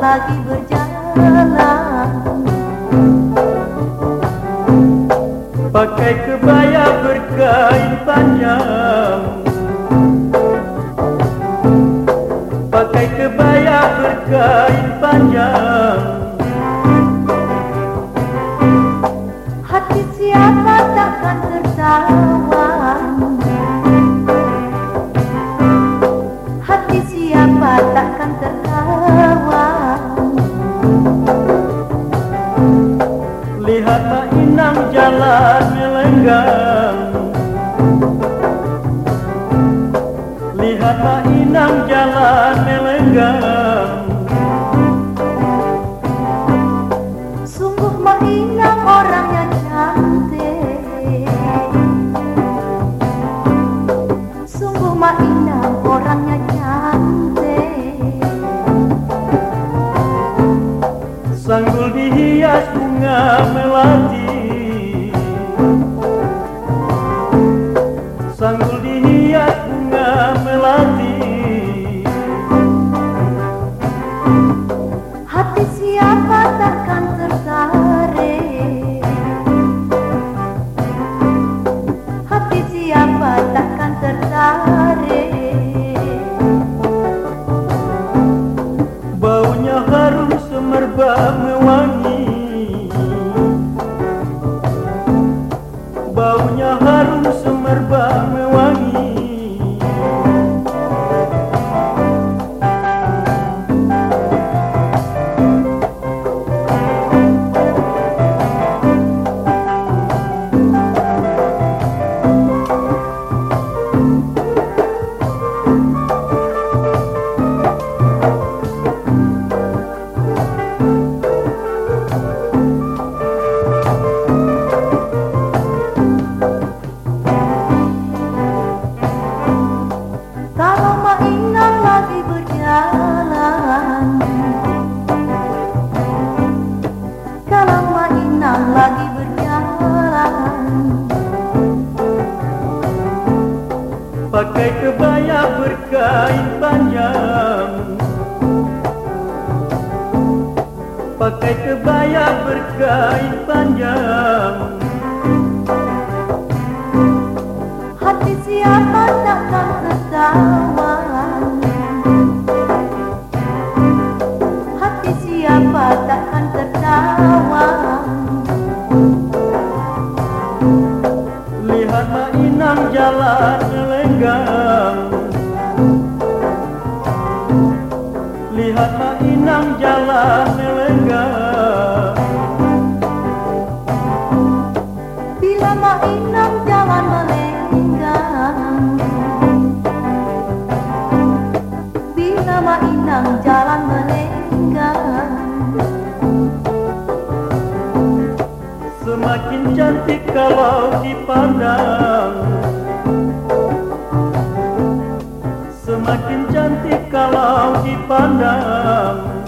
lagi berjalan. Pakai kebaya berkain panjang Pakai kebaya berkain panjang Lihatlah inang jalan melenggang. Lihatlah inang jalan melenggang Sanggul dihias bunga melati Pakai kebaya berkain panjang. Pakai kebaya berkain panjang. Hati siapa takkan tertawa Hati siapa takkan tertawa? Lihatlah inang jalan Lihatlah inang jalan melenggang Bila mainan jalan melenggang Bila mainan jalan melenggang Semakin cantik kalau dipandang Semakin cantik kalau dipandang